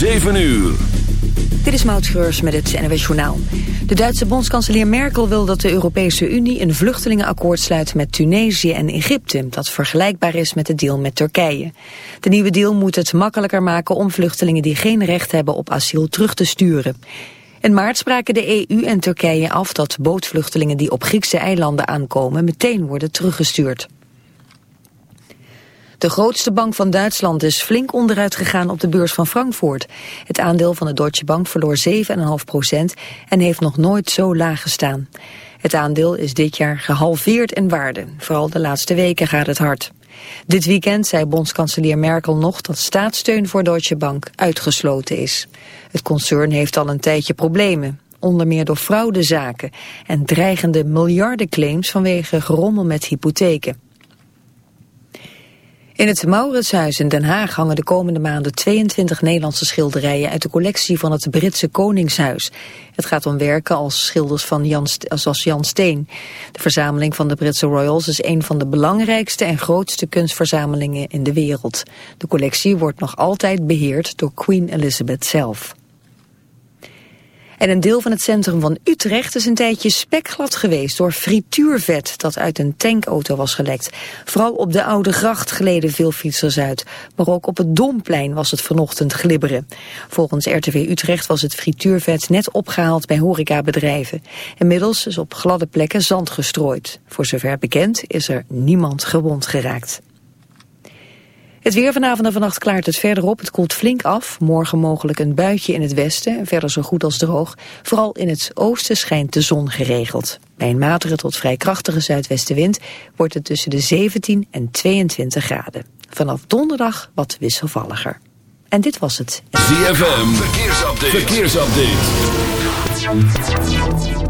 7 uur. Dit is Maud met het NWS Journaal. De Duitse bondskanselier Merkel wil dat de Europese Unie een vluchtelingenakkoord sluit met Tunesië en Egypte, dat vergelijkbaar is met de deal met Turkije. De nieuwe deal moet het makkelijker maken om vluchtelingen die geen recht hebben op asiel terug te sturen. In maart spraken de EU en Turkije af dat bootvluchtelingen die op Griekse eilanden aankomen meteen worden teruggestuurd. De grootste bank van Duitsland is flink onderuit gegaan op de beurs van Frankfurt. Het aandeel van de Deutsche Bank verloor 7,5 procent en heeft nog nooit zo laag gestaan. Het aandeel is dit jaar gehalveerd in waarde. Vooral de laatste weken gaat het hard. Dit weekend zei bondskanselier Merkel nog dat staatssteun voor Deutsche Bank uitgesloten is. Het concern heeft al een tijdje problemen, onder meer door fraudezaken en dreigende miljardenclaims vanwege gerommel met hypotheken. In het Mauritshuis in Den Haag hangen de komende maanden 22 Nederlandse schilderijen uit de collectie van het Britse Koningshuis. Het gaat om werken als schilders van Jan, als Jan Steen. De verzameling van de Britse Royals is een van de belangrijkste en grootste kunstverzamelingen in de wereld. De collectie wordt nog altijd beheerd door Queen Elizabeth zelf. En een deel van het centrum van Utrecht is een tijdje spekglad geweest door frituurvet dat uit een tankauto was gelekt. Vooral op de Oude Gracht gleden veel fietsers uit. Maar ook op het Domplein was het vanochtend glibberen. Volgens RTV Utrecht was het frituurvet net opgehaald bij horecabedrijven. Inmiddels is op gladde plekken zand gestrooid. Voor zover bekend is er niemand gewond geraakt. Het weer vanavond en vannacht klaart het verder op. Het koelt flink af. Morgen mogelijk een buitje in het westen. En verder zo goed als droog. Vooral in het oosten schijnt de zon geregeld. Bij een matige tot vrij krachtige zuidwestenwind wordt het tussen de 17 en 22 graden. Vanaf donderdag wat wisselvalliger. En dit was het. ZFM, verkeersupdate. verkeersupdate.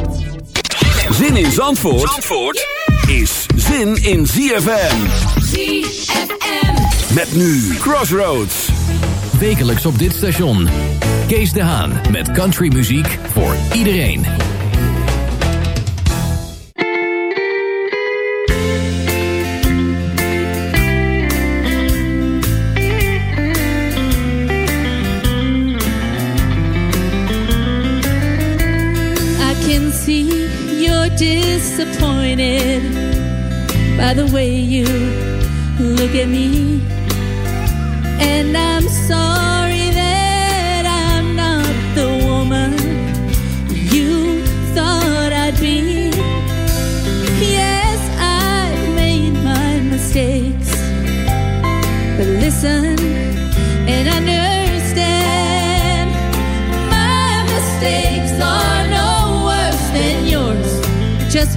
Zin in Zandvoort, Zandvoort is zin in ZFM. ZFM. Met nu Crossroads. Wekelijks op dit station. Kees de Haan met countrymuziek voor iedereen. I can see disappointed by the way you look at me. And I'm sorry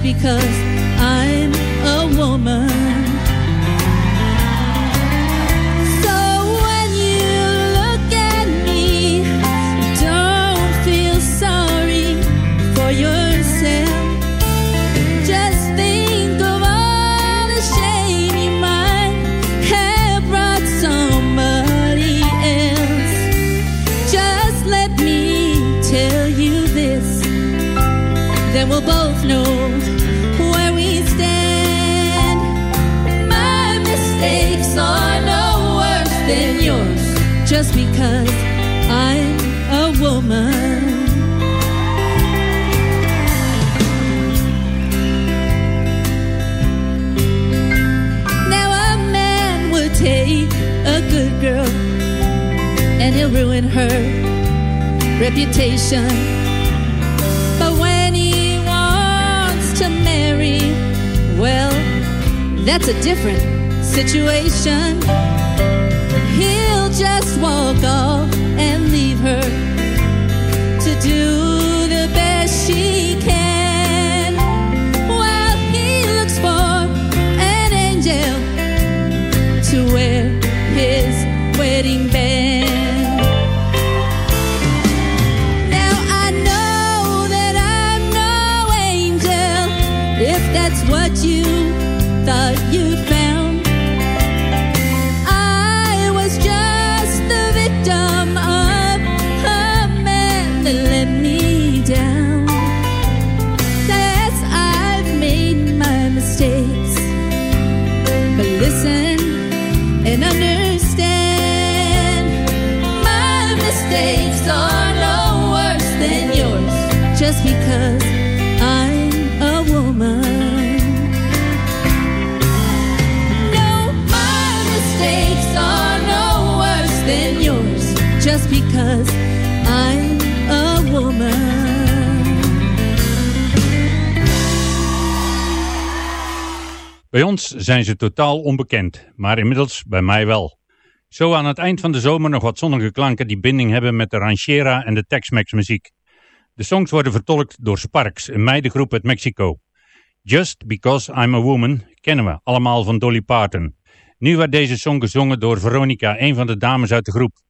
because just because I'm a woman. Now a man would take a good girl and he'll ruin her reputation. But when he wants to marry, well, that's a different situation walk off. Because I'm a woman. Bij ons zijn ze totaal onbekend, maar inmiddels bij mij wel. Zo aan het eind van de zomer nog wat zonnige klanken die binding hebben met de ranchera en de Tex-Mex muziek. De songs worden vertolkt door Sparks, een meidengroep uit Mexico. Just Because I'm a Woman kennen we allemaal van Dolly Parton. Nu werd deze song gezongen door Veronica, een van de dames uit de groep.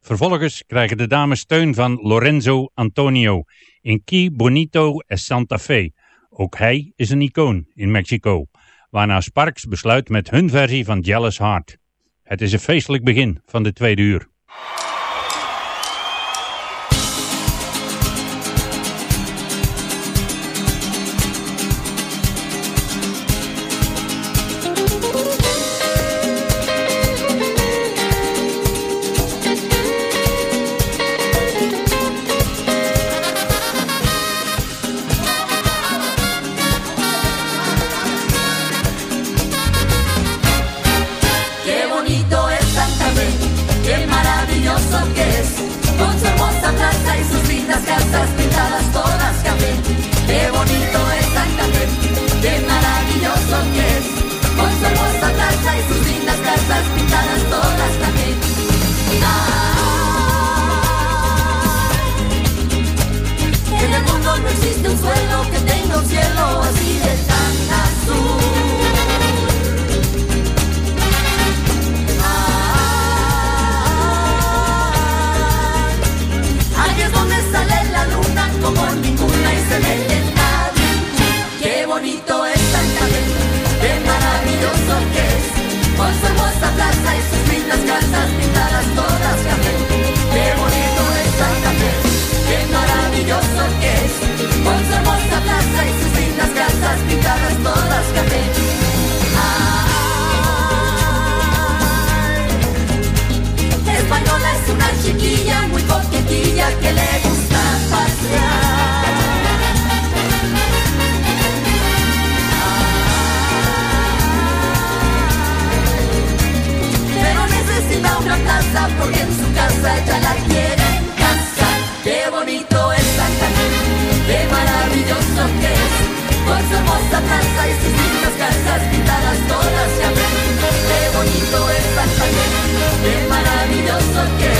Vervolgens krijgen de dames steun van Lorenzo Antonio in Key Bonito e Santa Fe. Ook hij is een icoon in Mexico, waarna Sparks besluit met hun versie van Jealous Heart. Het is een feestelijk begin van de tweede uur. Bonito es Fe, qué maravilloso que es.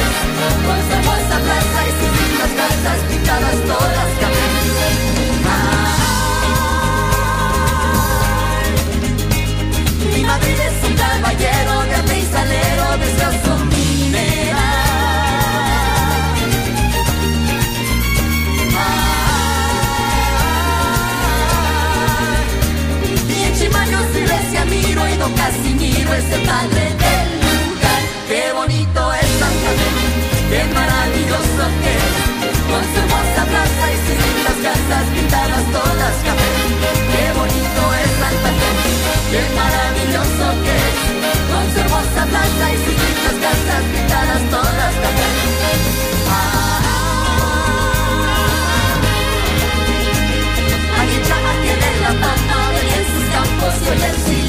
Con hermosa plaza y sus lindas casas pintadas todas Casimiro es padre del lugar. Qué bonito es Santa Fe, qué maravilloso que es. Con su hermosa plaza y sus lindas casas pintadas todas café. Qué bonito es Santa Fe, qué maravilloso que es. Con su hermosa plaza y sus lindas casas pintadas todas café. Ah, ah, ah, que de la pampa, y en sus campos y hoy en sí.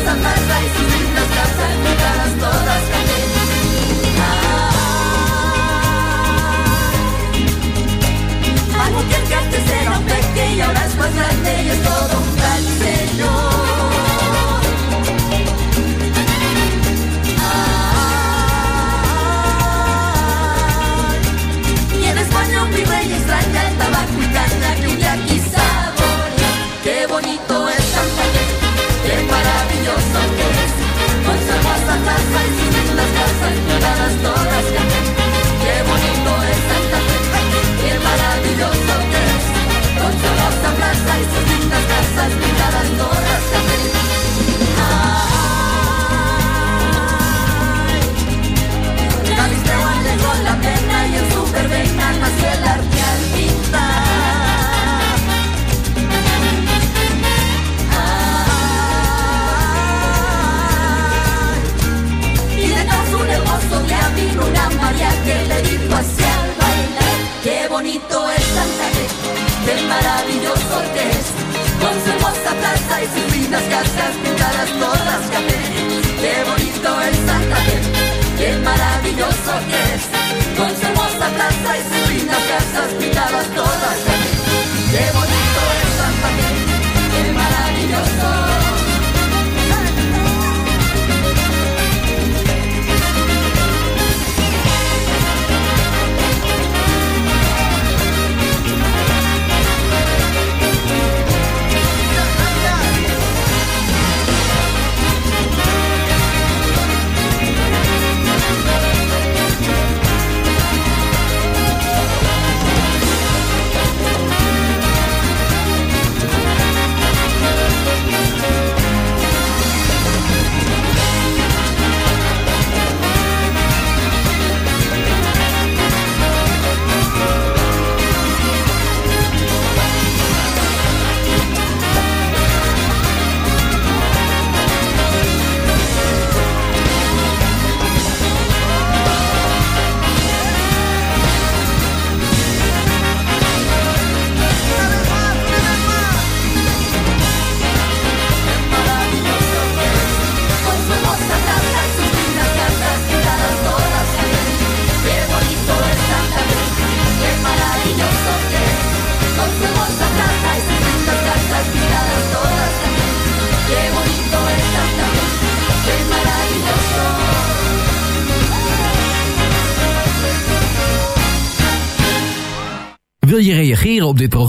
y sus lindas calzas enmigadas todas ah. algo que era pequeño, ahora es más grande y es todo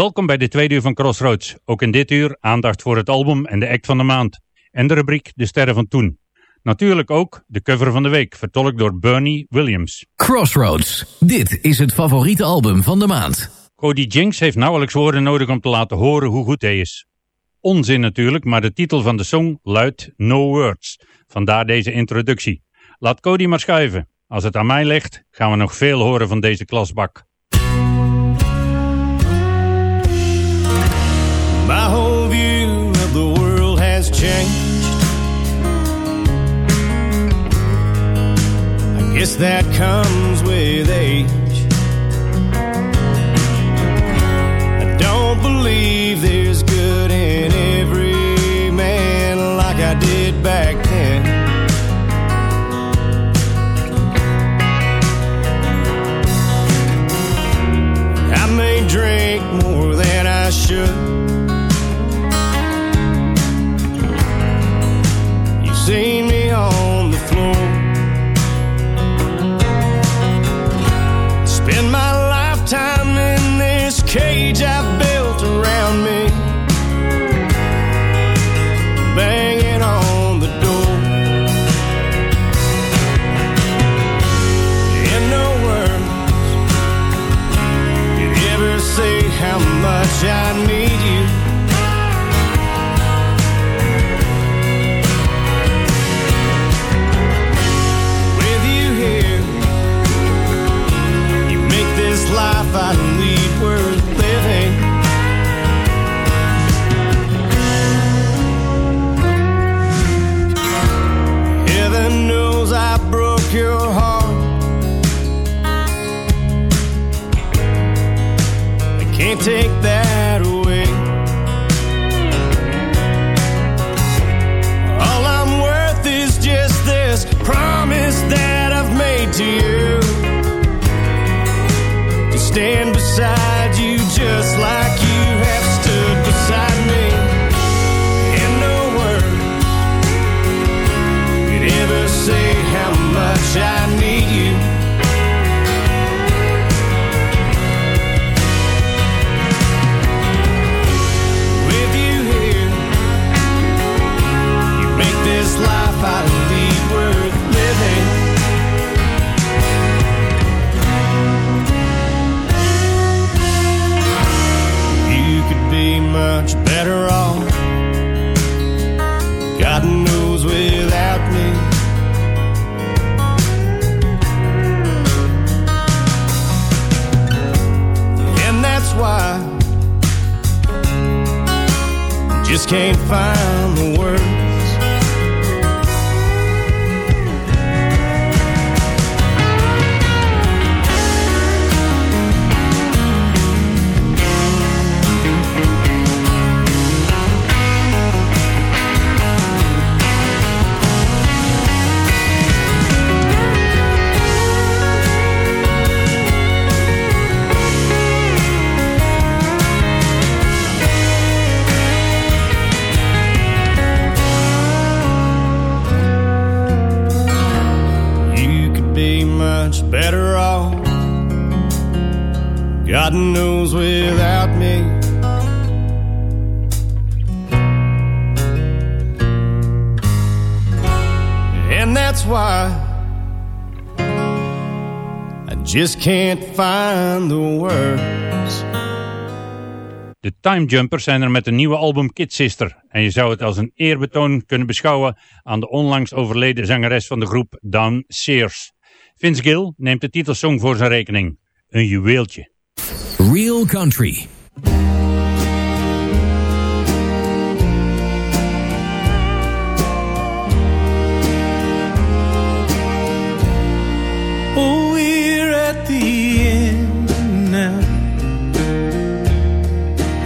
Welkom bij de tweede uur van Crossroads. Ook in dit uur aandacht voor het album en de act van de maand. En de rubriek De Sterren van Toen. Natuurlijk ook de cover van de week, vertolkt door Bernie Williams. Crossroads. Dit is het favoriete album van de maand. Cody Jinks heeft nauwelijks woorden nodig om te laten horen hoe goed hij is. Onzin natuurlijk, maar de titel van de song luidt No Words. Vandaar deze introductie. Laat Cody maar schuiven. Als het aan mij ligt, gaan we nog veel horen van deze klasbak. Changed. I guess that comes with age. I don't believe there's good in every man like I did back then. I may drink more than I should. Seen me on the floor. Spend my lifetime in this cage I've built around me. Banging on the door. No words, could ever say how much I need if much without me. And that's why I just can't find the words. De Time Jumpers zijn er met een nieuwe album Kid Sister. En je zou het als een eerbetoon kunnen beschouwen aan de onlangs overleden zangeres van de groep Dawn Sears. Vince Gill neemt de titelsong voor zijn rekening. Een juweeltje. Real Country. Oh, we're at the end now.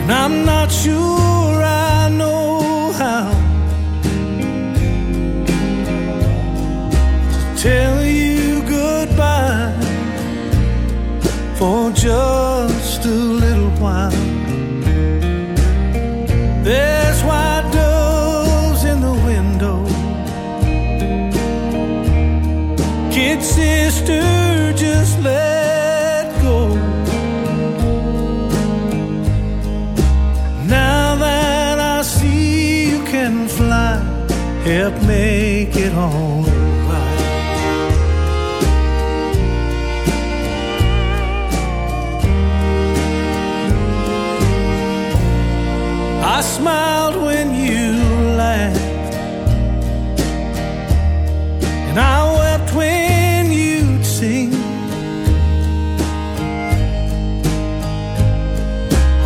And I'm not sure I know how to tell won't you?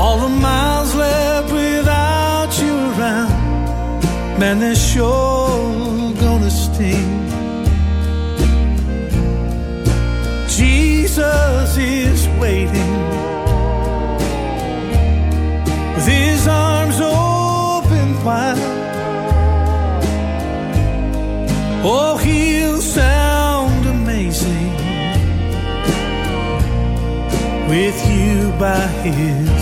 All the miles left without you around, man, they're sure gonna sting. Jesus is waiting with his arms open wide. Oh, he'll sound amazing with you by his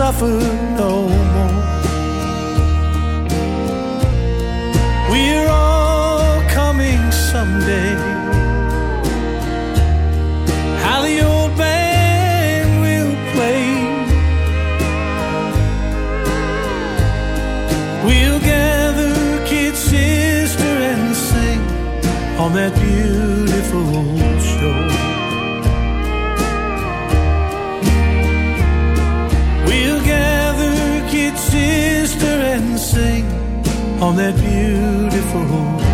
suffer on that beautiful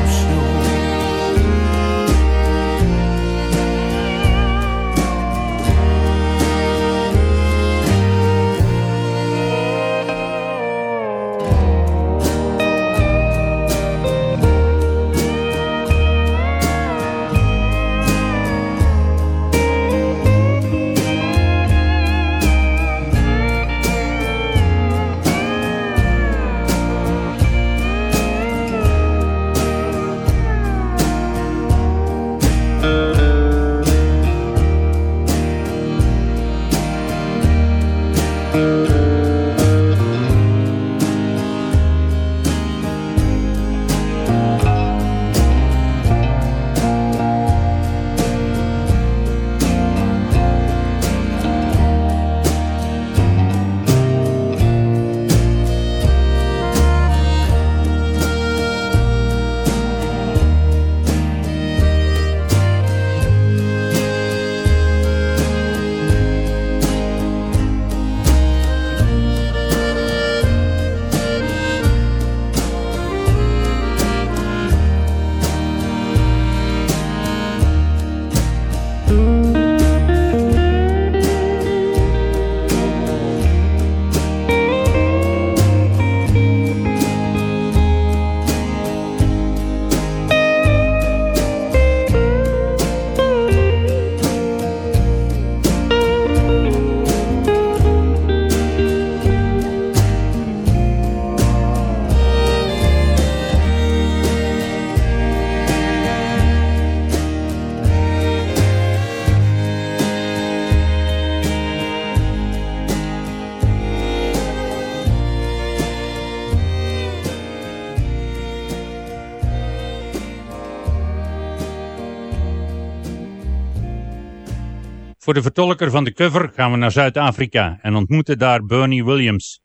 Voor de vertolker van de cover gaan we naar Zuid-Afrika en ontmoeten daar Bernie Williams.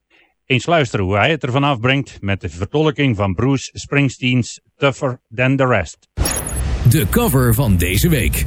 Eens luisteren hoe hij het ervan afbrengt met de vertolking van Bruce Springsteen's Tougher Than The Rest. De cover van deze week.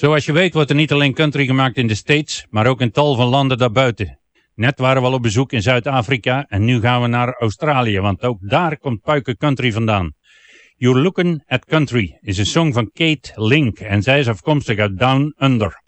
Zoals je weet wordt er niet alleen country gemaakt in de States, maar ook in tal van landen daarbuiten. Net waren we al op bezoek in Zuid-Afrika en nu gaan we naar Australië, want ook daar komt Puiken Country vandaan. You're Looking at Country is een song van Kate Link en zij is afkomstig uit Down Under.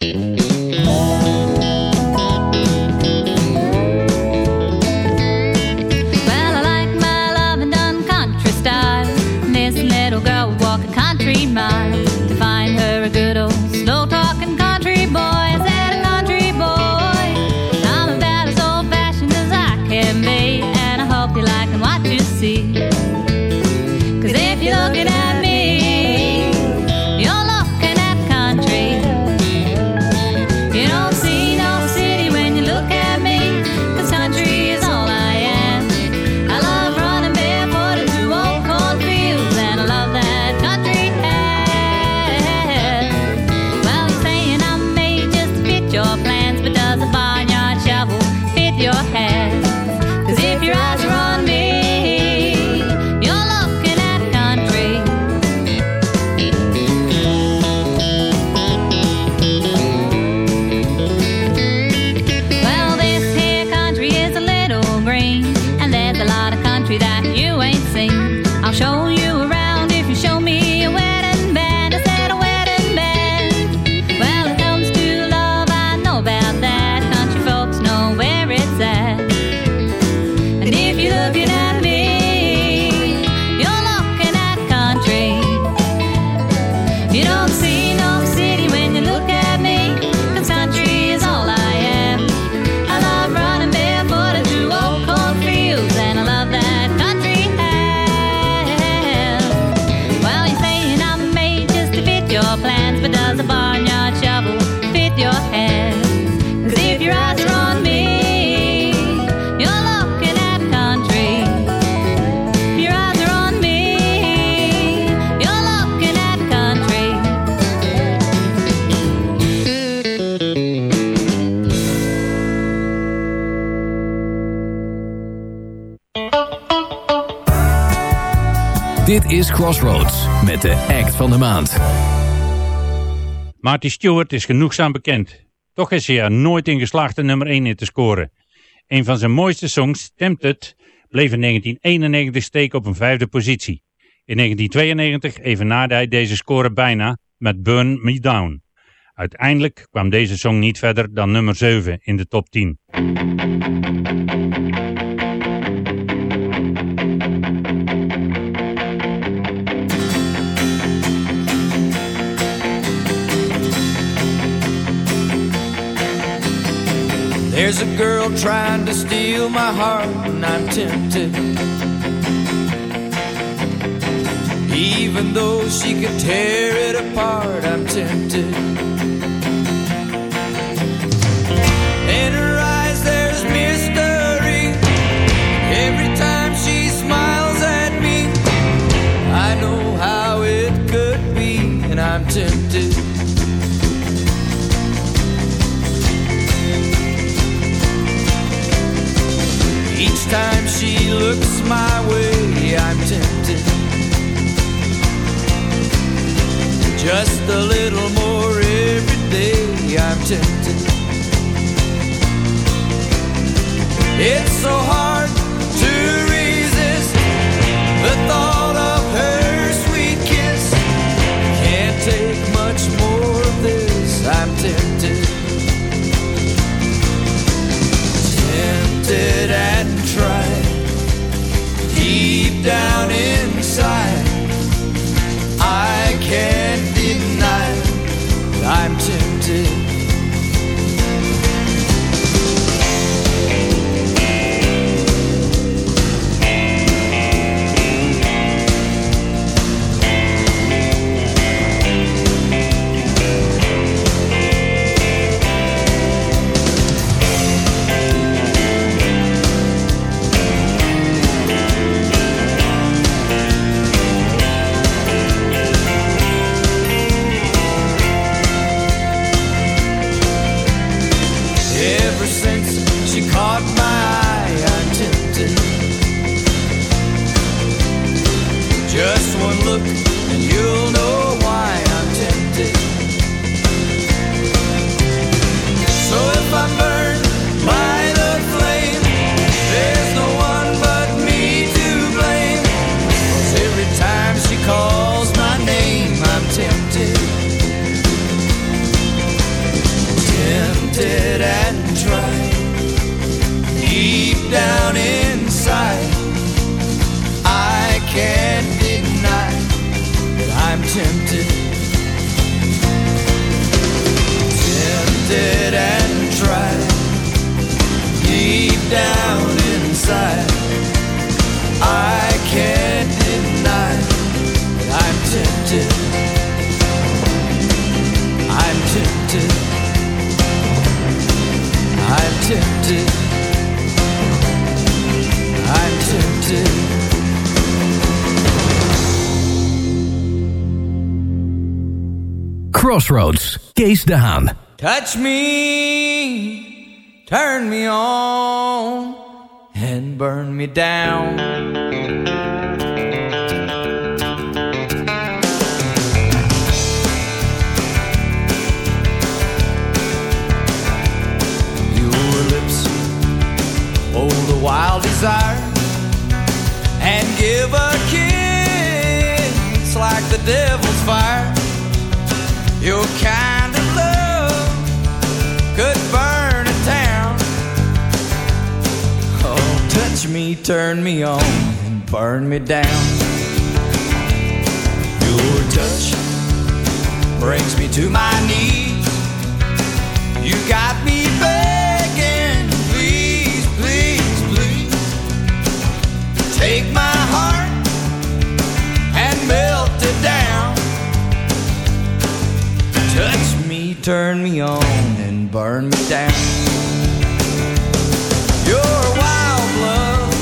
Van de maand. Marty Stewart is genoegzaam bekend. Toch is hij er nooit in geslaagd nummer 1 in te scoren. Een van zijn mooiste songs, Tempted, bleef in 1991 steken op een vijfde positie. In 1992 evenaarde hij deze score bijna met Burn Me Down. Uiteindelijk kwam deze song niet verder dan nummer 7 in de top 10. There's a girl trying to steal my heart, and I'm tempted. Even though she could tear it apart, I'm tempted. Time she looks my way, I'm tempted. Just a little more every day, I'm tempted. It's so hard tempted Crossroads, Kees de Haan. Touch me, turn me on, and burn me down. Your lips oh, hold a wild desire and give a kiss like the devil's fire. Your kind of love could burn a town. Oh, touch me, turn me on, and burn me down. Your touch brings me to my knees. You got me begging, turn me on, and burn me down. Your wild love,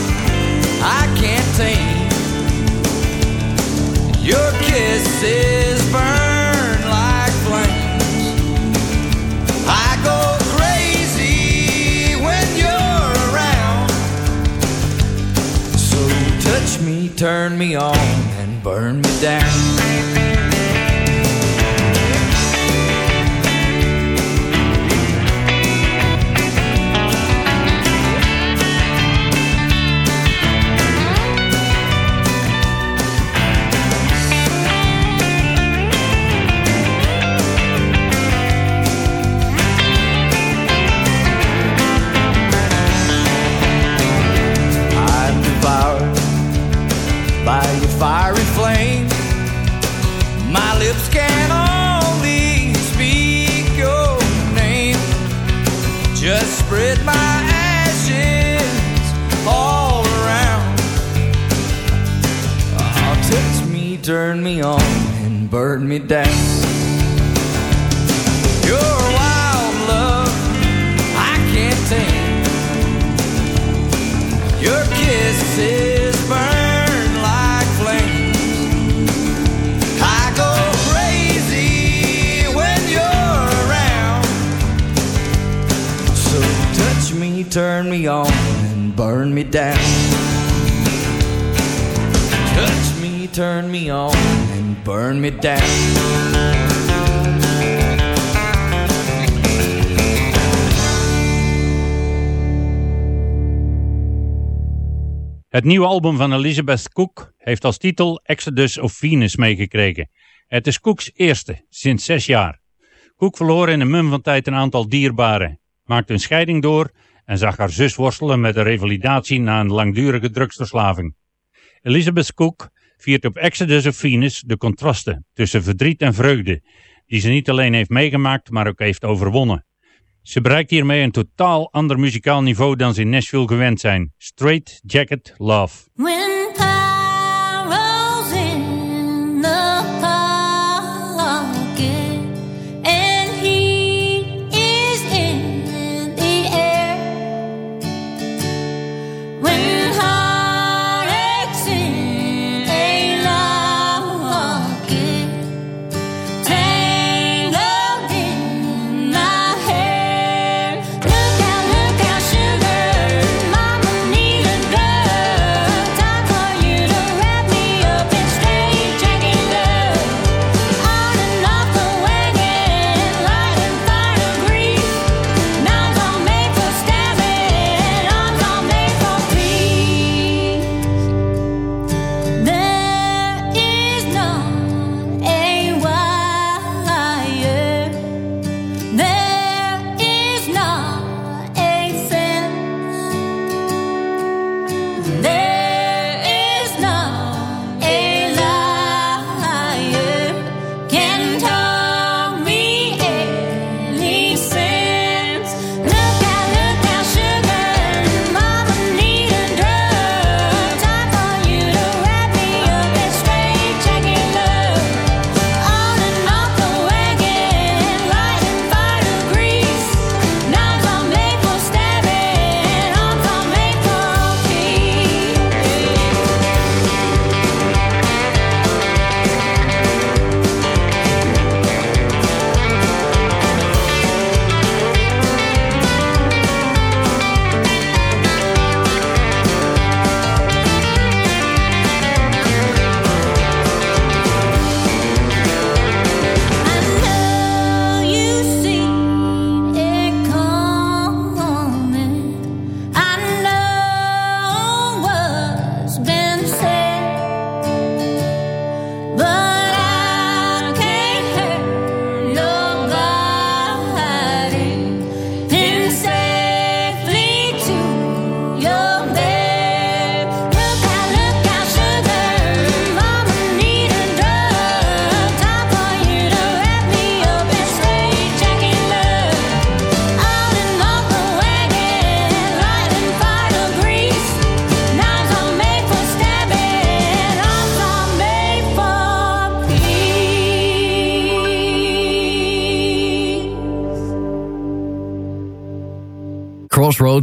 I can't tame. Your kisses burn like flames. I go crazy when you're around. So touch me, turn me on, and burn me down. Het nieuwe album van Elizabeth Cook heeft als titel Exodus of Venus meegekregen. Het is Cooks eerste, sinds zes jaar. Cook verloor in een mum van tijd een aantal dierbaren, maakte een scheiding door en zag haar zus worstelen met een revalidatie na een langdurige drugsverslaving. Elizabeth Cook viert op Exodus of Venus de contrasten tussen verdriet en vreugde, die ze niet alleen heeft meegemaakt, maar ook heeft overwonnen. Ze bereikt hiermee een totaal ander muzikaal niveau dan ze in Nashville gewend zijn. Straight Jacket Love.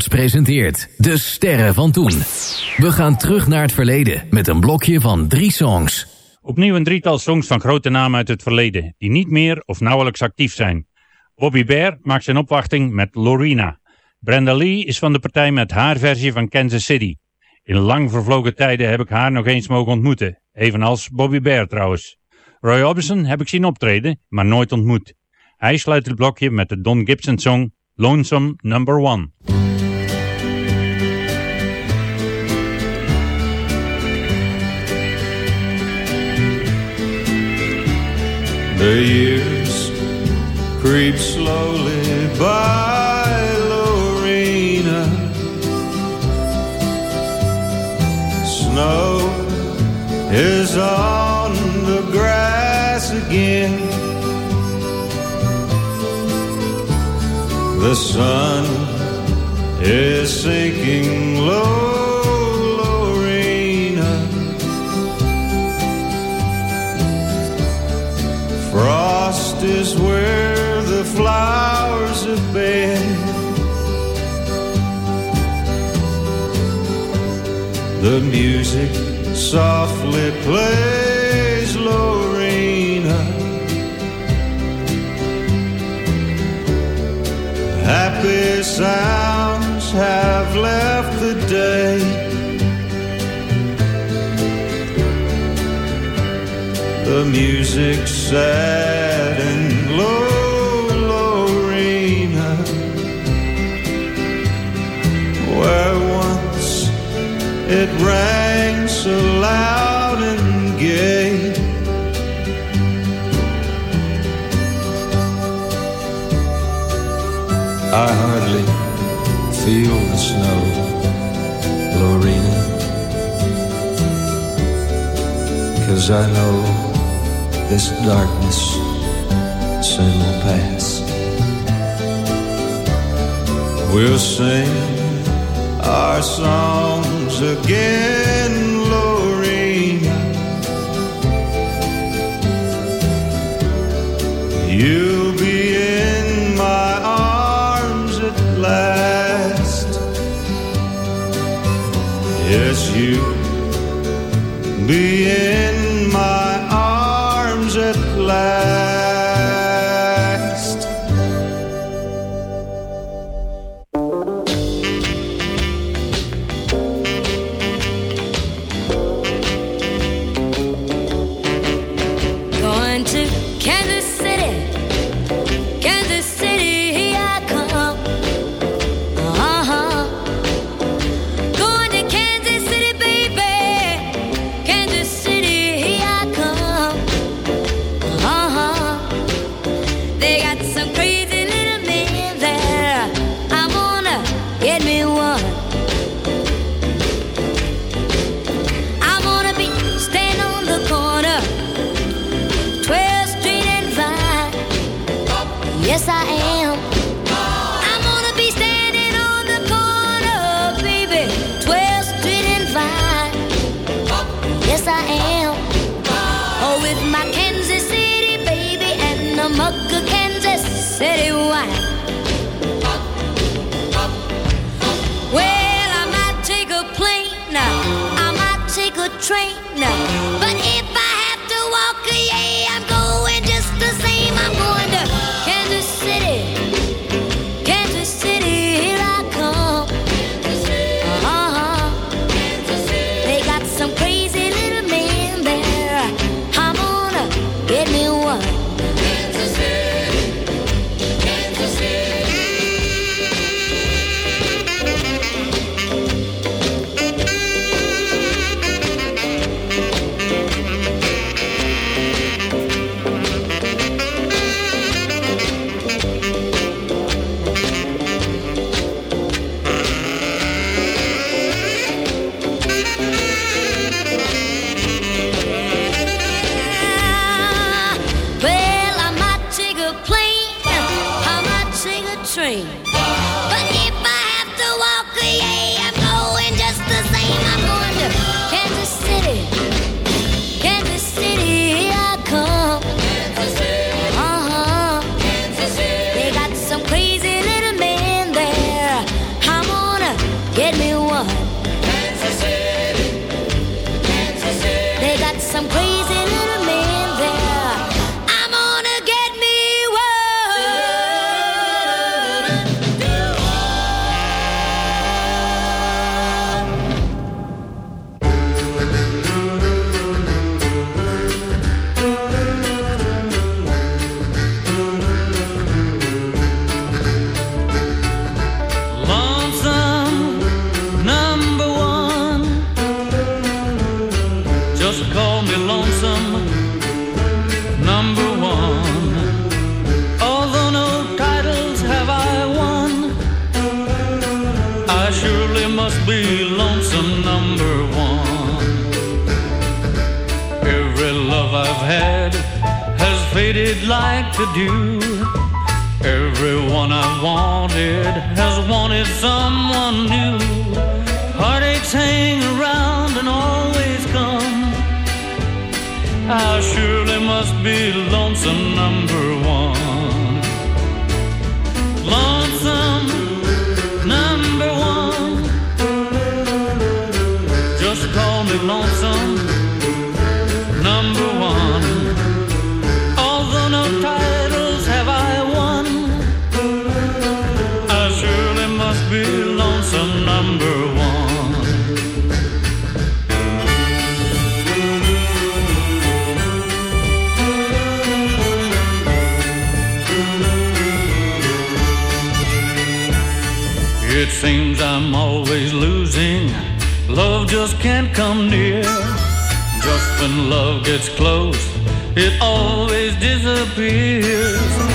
Presenteert De Sterren van Toen. We gaan terug naar het verleden met een blokje van drie songs. Opnieuw een drietal songs van grote namen uit het verleden, die niet meer of nauwelijks actief zijn. Bobby Bear maakt zijn opwachting met Lorena. Brenda Lee is van de partij met haar versie van Kansas City. In lang vervlogen tijden heb ik haar nog eens mogen ontmoeten. Evenals Bobby Bear trouwens. Roy Orbison heb ik zien optreden, maar nooit ontmoet. Hij sluit het blokje met de Don Gibson song Lonesome Number One. The years creep slowly by, Lorena. Snow is on the grass again. The sun is sinking low. The music softly plays Lorena. Happy sounds have left the day. The music sad and low, Lorena. Where it rang so loud and gay. I hardly feel the snow, Lorena Cause I know this darkness soon will pass. We'll sing our song again, Lorraine. You'll be in my arms at last. Yes, you'll be in. Just can't come near. Just when love gets close, it always disappears.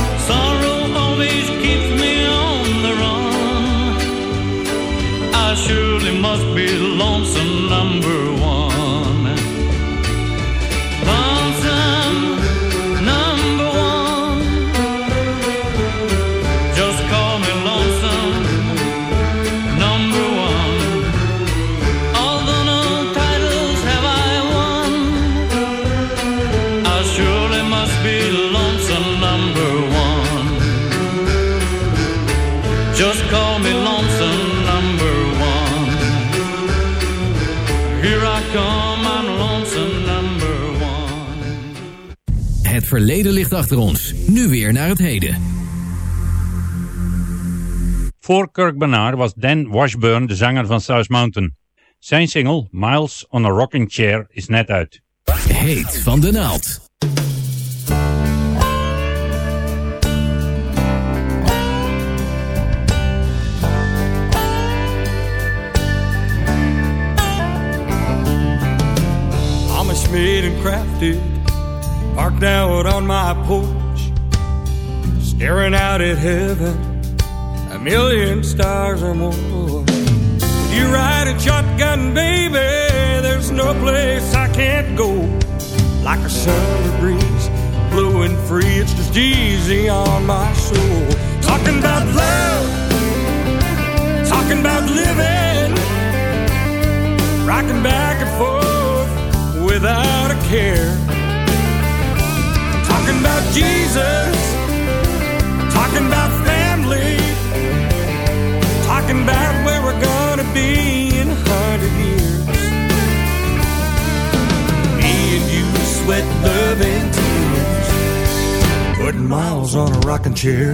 Verleden ligt achter ons. Nu weer naar het heden. Voor Kirk Bernard was Dan Washburn de zanger van South Mountain. Zijn single Miles on a Rocking Chair is net uit. Heet van de naald. Amish made and crafted, parked out on my porch, staring out at heaven, a million stars or more. You ride a shotgun, baby, there's no place I can't go. Like a summer breeze, blowing free, it's just easy on my soul. Talking about love, talking about living, rocking back and forth without a care. Talking about Jesus, talking about family, talking about where we're gonna be in a hundred years. Me and you sweat love and tears, putting miles on a rocking chair.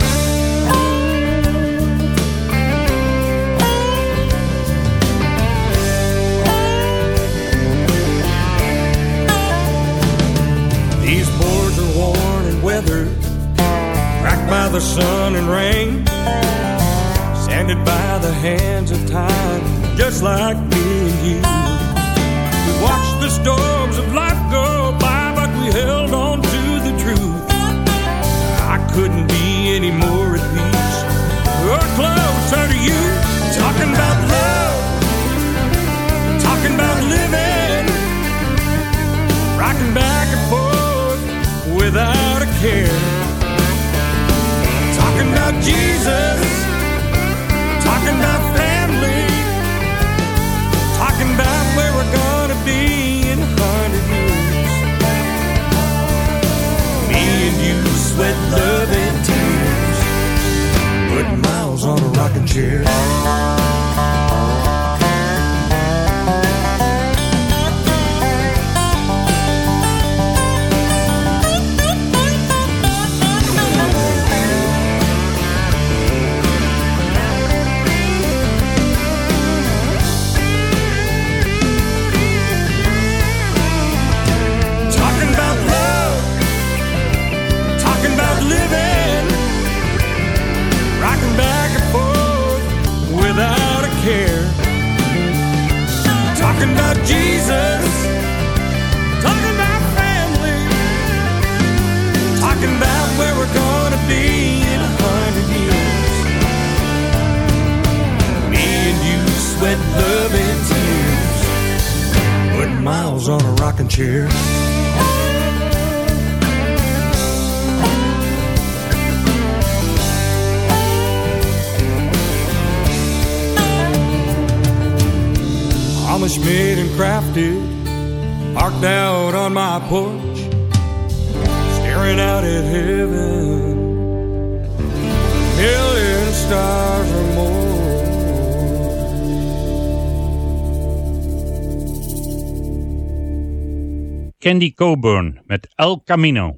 By the sun and rain, sanded by the hands of time, just like me and you. We watched the storms of life go by, but we held on to the truth. I couldn't be any more at peace or closer to you. Talking about love, talking about living, rocking back and forth without a care. Jesus, talking about family, talking about where we're gonna be in a hundred years. Me and you sweat love and tears, putting miles on a rocking chair. Candy Coburn met El Camino.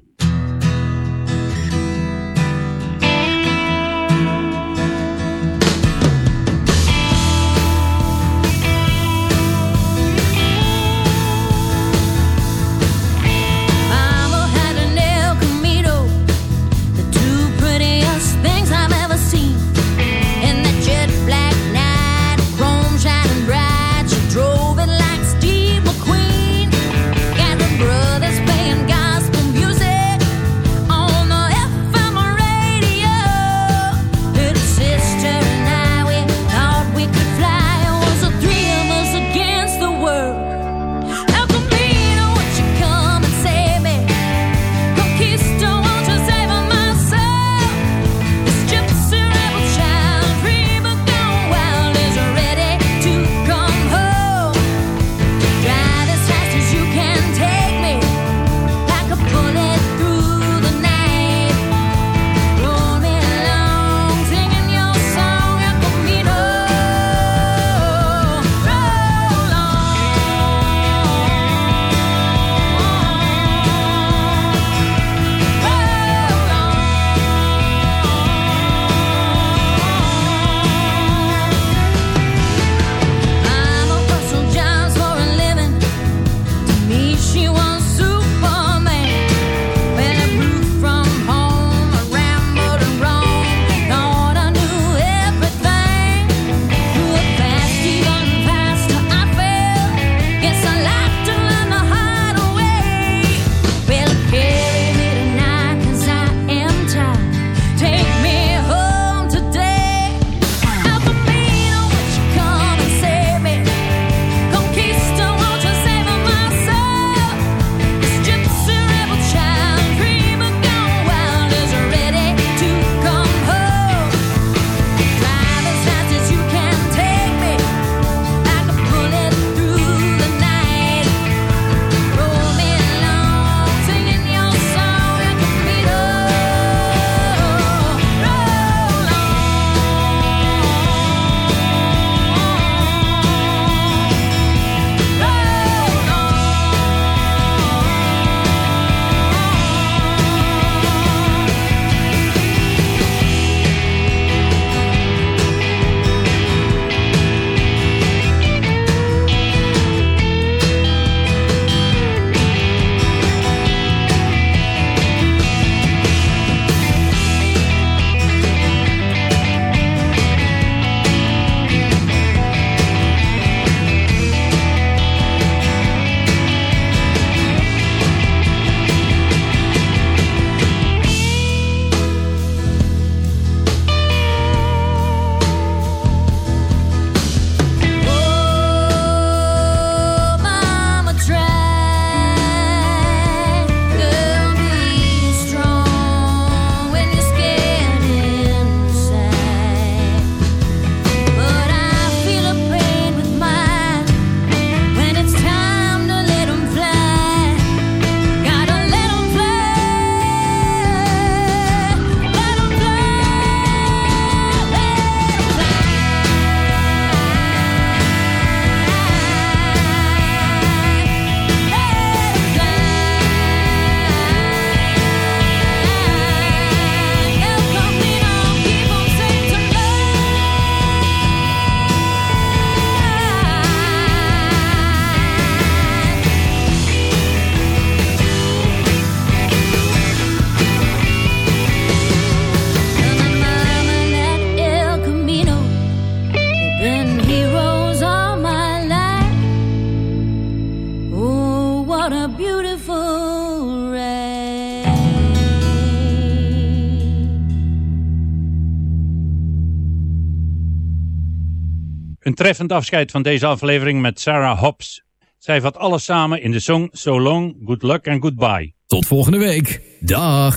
treffend afscheid van deze aflevering met Sarah Hobbs. Zij vat alles samen in de song So Long, Good Luck and Goodbye. Tot volgende week. Dag.